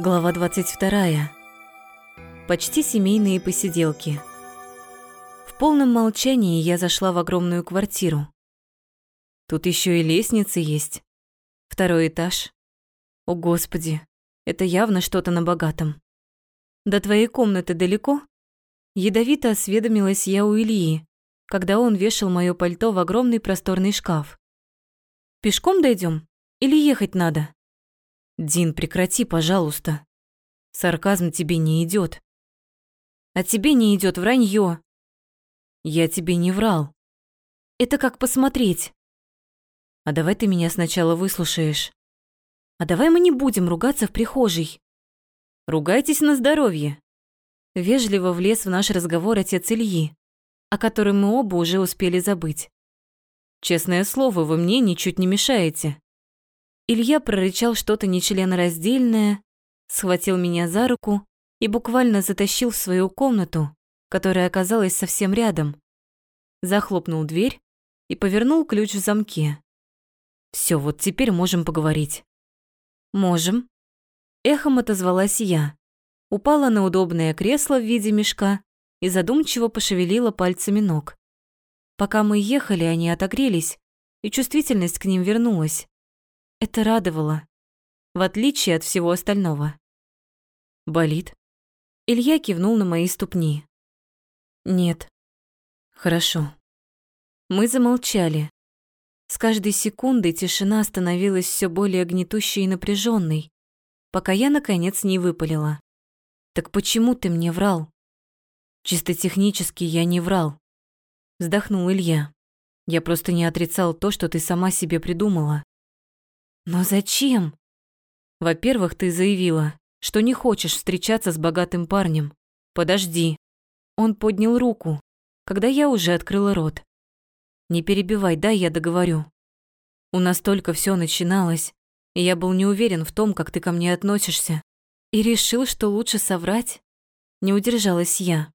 Глава 22. Почти семейные посиделки. В полном молчании я зашла в огромную квартиру. Тут еще и лестница есть. Второй этаж. О, Господи, это явно что-то на богатом. До твоей комнаты далеко? Ядовито осведомилась я у Ильи, когда он вешал моё пальто в огромный просторный шкаф. Пешком дойдем или ехать надо? Дин, прекрати, пожалуйста. Сарказм тебе не идет. А тебе не идет вранье. Я тебе не врал. Это как посмотреть. А давай ты меня сначала выслушаешь. А давай мы не будем ругаться в прихожей. Ругайтесь на здоровье. Вежливо влез в наш разговор отец Ильи, о котором мы оба уже успели забыть. Честное слово, вы мне ничуть не мешаете. Илья прорычал что-то нечленораздельное, схватил меня за руку и буквально затащил в свою комнату, которая оказалась совсем рядом. Захлопнул дверь и повернул ключ в замке. Все, вот теперь можем поговорить. Можем. Эхом отозвалась я. Упала на удобное кресло в виде мешка и задумчиво пошевелила пальцами ног. Пока мы ехали, они отогрелись, и чувствительность к ним вернулась. Это радовало, в отличие от всего остального. Болит? Илья кивнул на мои ступни. Нет. Хорошо. Мы замолчали. С каждой секундой тишина становилась все более гнетущей и напряженной, пока я, наконец, не выпалила. «Так почему ты мне врал?» «Чисто технически я не врал», — вздохнул Илья. «Я просто не отрицал то, что ты сама себе придумала. Но зачем? Во-первых, ты заявила, что не хочешь встречаться с богатым парнем. Подожди. Он поднял руку, когда я уже открыла рот. Не перебивай, дай я договорю. У нас только все начиналось, и я был не уверен в том, как ты ко мне относишься. И решил, что лучше соврать. Не удержалась я.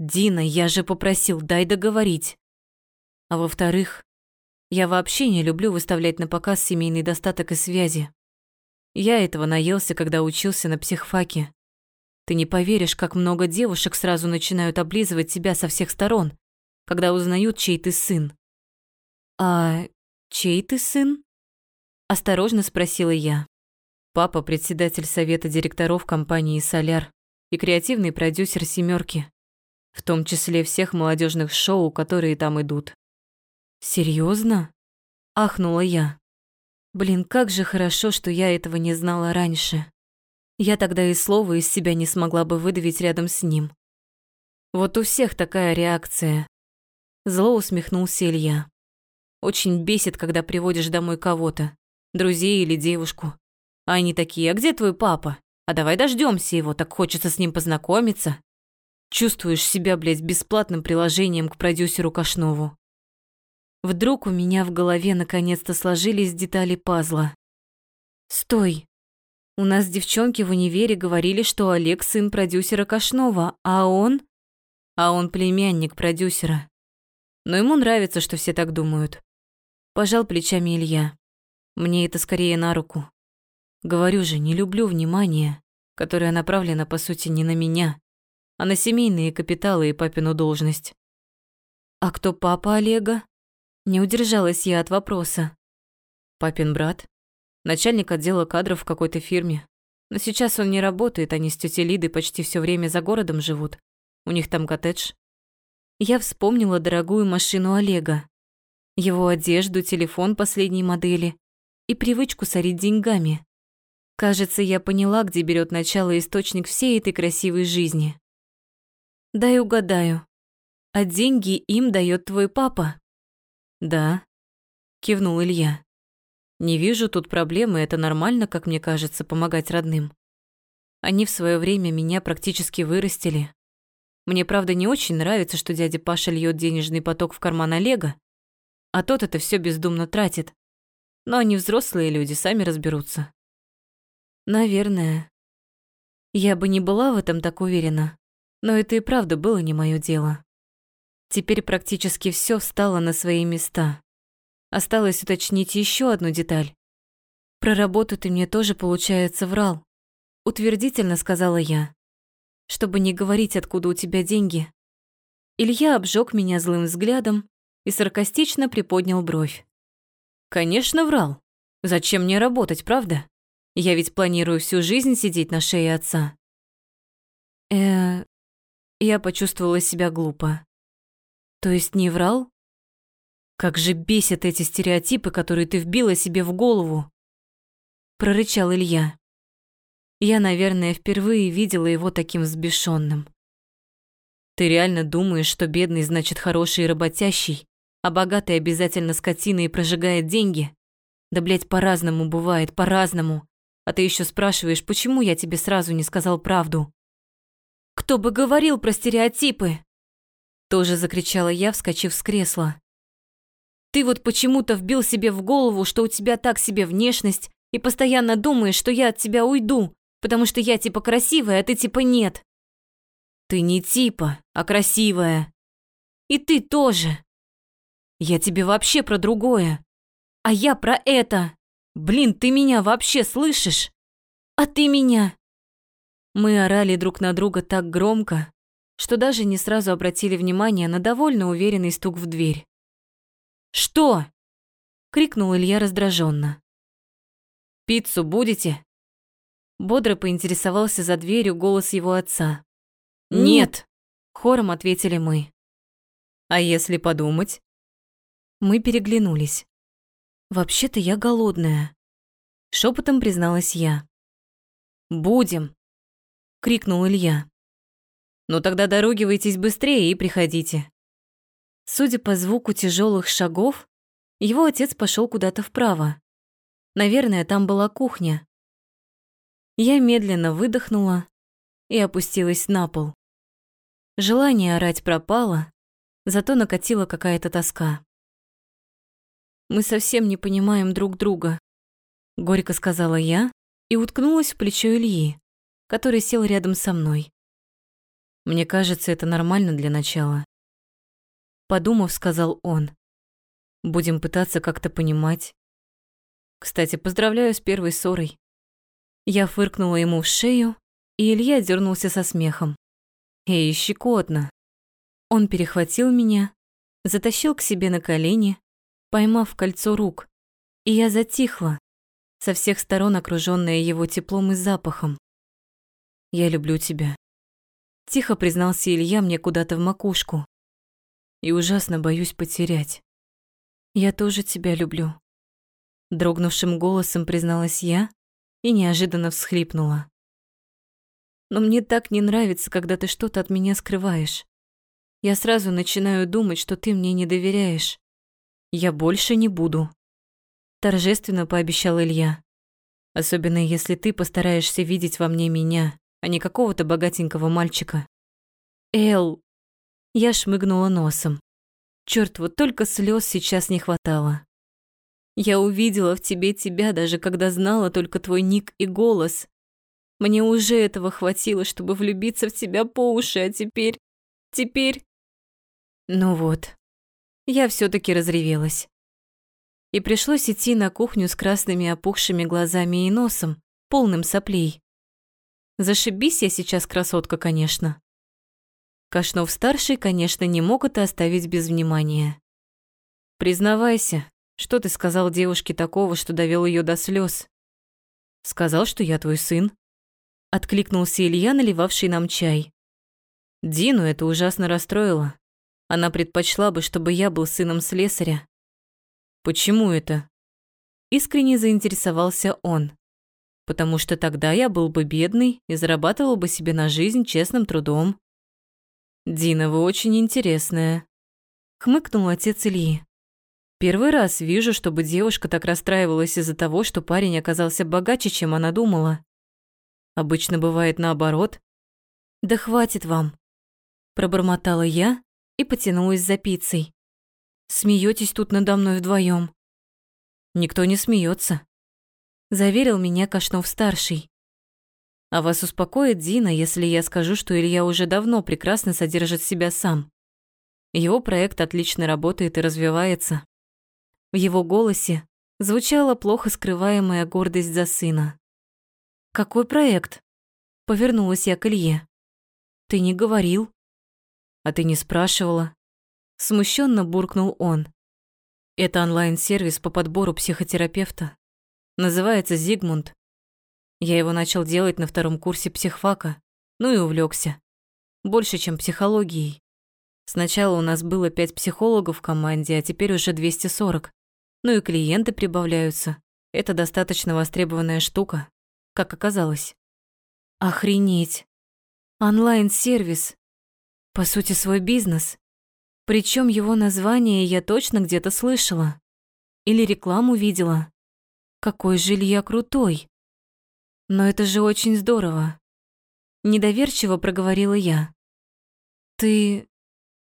Дина, я же попросил, дай договорить. А во-вторых, я вообще не люблю выставлять на показ семейный достаток и связи. Я этого наелся, когда учился на психфаке. Ты не поверишь, как много девушек сразу начинают облизывать тебя со всех сторон, когда узнают, чей ты сын. А чей ты сын? Осторожно спросила я. Папа председатель совета директоров компании Соляр и креативный продюсер Семерки, в том числе всех молодежных шоу, которые там идут. Серьезно? ахнула я. Блин, как же хорошо, что я этого не знала раньше. Я тогда и слова из себя не смогла бы выдавить рядом с ним. Вот у всех такая реакция. Зло усмехнулся Илья. Очень бесит, когда приводишь домой кого-то, друзей или девушку. А они такие: "А где твой папа? А давай дождемся его, так хочется с ним познакомиться". Чувствуешь себя, блядь, бесплатным приложением к продюсеру Кашнову. Вдруг у меня в голове наконец-то сложились детали пазла. Стой. У нас девчонки в универе говорили, что Олег сын продюсера Кашнова, а он... А он племянник продюсера. Но ему нравится, что все так думают. Пожал плечами Илья. Мне это скорее на руку. Говорю же, не люблю внимания, которое направлено, по сути, не на меня, а на семейные капиталы и папину должность. А кто папа Олега? Не удержалась я от вопроса. Папин брат, начальник отдела кадров в какой-то фирме. Но сейчас он не работает, они с тетей Лидой почти все время за городом живут. У них там коттедж. Я вспомнила дорогую машину Олега, его одежду, телефон последней модели и привычку сорить деньгами. Кажется, я поняла, где берет начало источник всей этой красивой жизни. Дай угадаю. А деньги им дает твой папа? «Да», — кивнул Илья. «Не вижу тут проблемы, это нормально, как мне кажется, помогать родным. Они в свое время меня практически вырастили. Мне, правда, не очень нравится, что дядя Паша льет денежный поток в карман Олега, а тот это все бездумно тратит. Но они взрослые люди, сами разберутся». «Наверное. Я бы не была в этом так уверена, но это и правда было не мое дело». Теперь практически все встало на свои места. Осталось уточнить еще одну деталь. Про работу ты мне тоже, получается, врал. утвердительно сказала я, чтобы не говорить, откуда у тебя деньги. Илья обжег меня злым взглядом и саркастично приподнял бровь. Конечно, врал. Зачем мне работать, правда? Я ведь планирую всю жизнь сидеть на шее отца. Э, я почувствовала себя глупо. То есть не врал? Как же бесят эти стереотипы, которые ты вбила себе в голову, прорычал Илья. Я, наверное, впервые видела его таким взбешенным. Ты реально думаешь, что бедный значит хороший и работящий, а богатый обязательно скотина и прожигает деньги? Да, блядь, по-разному бывает, по-разному. А ты еще спрашиваешь, почему я тебе сразу не сказал правду? Кто бы говорил про стереотипы? Тоже закричала я, вскочив с кресла. Ты вот почему-то вбил себе в голову, что у тебя так себе внешность, и постоянно думаешь, что я от тебя уйду, потому что я типа красивая, а ты типа нет. Ты не типа, а красивая. И ты тоже. Я тебе вообще про другое. А я про это. Блин, ты меня вообще слышишь? А ты меня? Мы орали друг на друга так громко, что даже не сразу обратили внимание на довольно уверенный стук в дверь. «Что?» — крикнул Илья раздраженно. «Пиццу будете?» Бодро поинтересовался за дверью голос его отца. «Нет!» — хором ответили мы. «А если подумать?» Мы переглянулись. «Вообще-то я голодная», — шепотом призналась я. «Будем!» — крикнул Илья. «Ну тогда дорогивайтесь быстрее и приходите». Судя по звуку тяжелых шагов, его отец пошел куда-то вправо. Наверное, там была кухня. Я медленно выдохнула и опустилась на пол. Желание орать пропало, зато накатила какая-то тоска. «Мы совсем не понимаем друг друга», — горько сказала я и уткнулась в плечо Ильи, который сел рядом со мной. «Мне кажется, это нормально для начала». Подумав, сказал он. «Будем пытаться как-то понимать. Кстати, поздравляю с первой ссорой. Я фыркнула ему в шею, и Илья дернулся со смехом. Эй, щекотно. Он перехватил меня, затащил к себе на колени, поймав кольцо рук, и я затихла, со всех сторон окружённая его теплом и запахом. «Я люблю тебя», — тихо признался Илья мне куда-то в макушку. «И ужасно боюсь потерять. Я тоже тебя люблю», — дрогнувшим голосом призналась я, и неожиданно всхлипнула. Но мне так не нравится, когда ты что-то от меня скрываешь. Я сразу начинаю думать, что ты мне не доверяешь. Я больше не буду. Торжественно пообещал Илья. Особенно если ты постараешься видеть во мне меня, а не какого-то богатенького мальчика. Эл, я шмыгнула носом. Черт, вот только слез сейчас не хватало. Я увидела в тебе тебя, даже когда знала только твой ник и голос. Мне уже этого хватило, чтобы влюбиться в тебя по уши, а теперь... Теперь... Ну вот, я все таки разревелась. И пришлось идти на кухню с красными опухшими глазами и носом, полным соплей. Зашибись я сейчас красотка, конечно. Кашнов-старший, конечно, не мог это оставить без внимания. Признавайся, что ты сказал девушке такого, что довел ее до слез? Сказал, что я твой сын. Откликнулся Илья, наливавший нам чай. Дину это ужасно расстроило. Она предпочла бы, чтобы я был сыном слесаря. Почему это? Искренне заинтересовался он. Потому что тогда я был бы бедный и зарабатывал бы себе на жизнь честным трудом. Дина, вы очень интересная. Хмыкнул отец Ильи. Первый раз вижу, чтобы девушка так расстраивалась из-за того, что парень оказался богаче, чем она думала. Обычно бывает наоборот. «Да хватит вам!» Пробормотала я и потянулась за пиццей. Смеетесь тут надо мной вдвоем. Никто не смеется, заверил меня Кашнов-старший. А вас успокоит Дина, если я скажу, что Илья уже давно прекрасно содержит себя сам. Его проект отлично работает и развивается. В его голосе звучала плохо скрываемая гордость за сына. «Какой проект?» Повернулась я к Илье. Ты не говорил. А ты не спрашивала. Смущенно буркнул он. Это онлайн-сервис по подбору психотерапевта. Называется «Зигмунд». Я его начал делать на втором курсе психфака, ну и увлекся. Больше, чем психологией. Сначала у нас было пять психологов в команде, а теперь уже 240. Ну и клиенты прибавляются. Это достаточно востребованная штука, как оказалось. Охренеть. Онлайн-сервис. По сути, свой бизнес. Причем его название я точно где-то слышала. Или рекламу видела. Какой же Илья крутой. Но это же очень здорово. Недоверчиво проговорила я. Ты...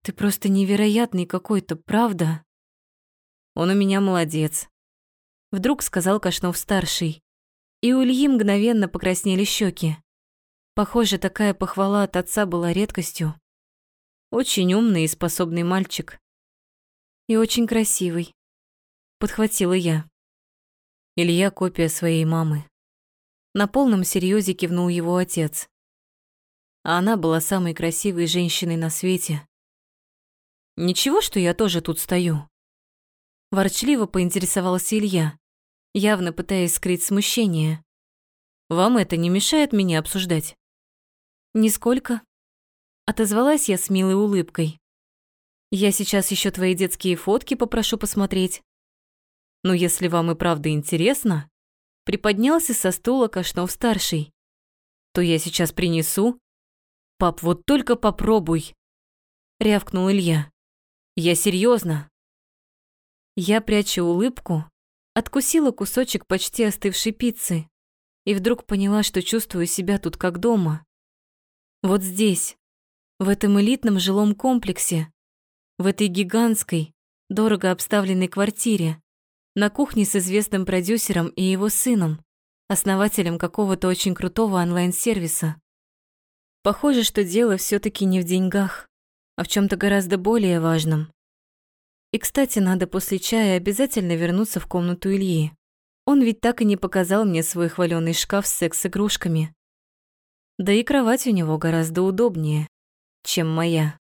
ты просто невероятный какой-то, правда? Он у меня молодец. Вдруг сказал Кашнов-старший. И у Ильи мгновенно покраснели щеки. Похоже, такая похвала от отца была редкостью. Очень умный и способный мальчик. И очень красивый. Подхватила я. Илья копия своей мамы. На полном серьезе кивнул его отец. А она была самой красивой женщиной на свете. Ничего, что я тоже тут стою. Ворчливо поинтересовался Илья, явно пытаясь скрыть смущение. Вам это не мешает меня обсуждать? Нисколько. Отозвалась я с милой улыбкой. Я сейчас еще твои детские фотки попрошу посмотреть. Но если вам и правда интересно, приподнялся со стула Кашнов-старший, то я сейчас принесу. Пап, вот только попробуй, рявкнул Илья. Я серьезно. Я, пряча улыбку, откусила кусочек почти остывшей пиццы и вдруг поняла, что чувствую себя тут как дома. Вот здесь, в этом элитном жилом комплексе, в этой гигантской, дорого обставленной квартире, на кухне с известным продюсером и его сыном, основателем какого-то очень крутого онлайн-сервиса. Похоже, что дело все таки не в деньгах, а в чем то гораздо более важном. И, кстати, надо после чая обязательно вернуться в комнату Ильи. Он ведь так и не показал мне свой хваленый шкаф с секс-игрушками. Да и кровать у него гораздо удобнее, чем моя.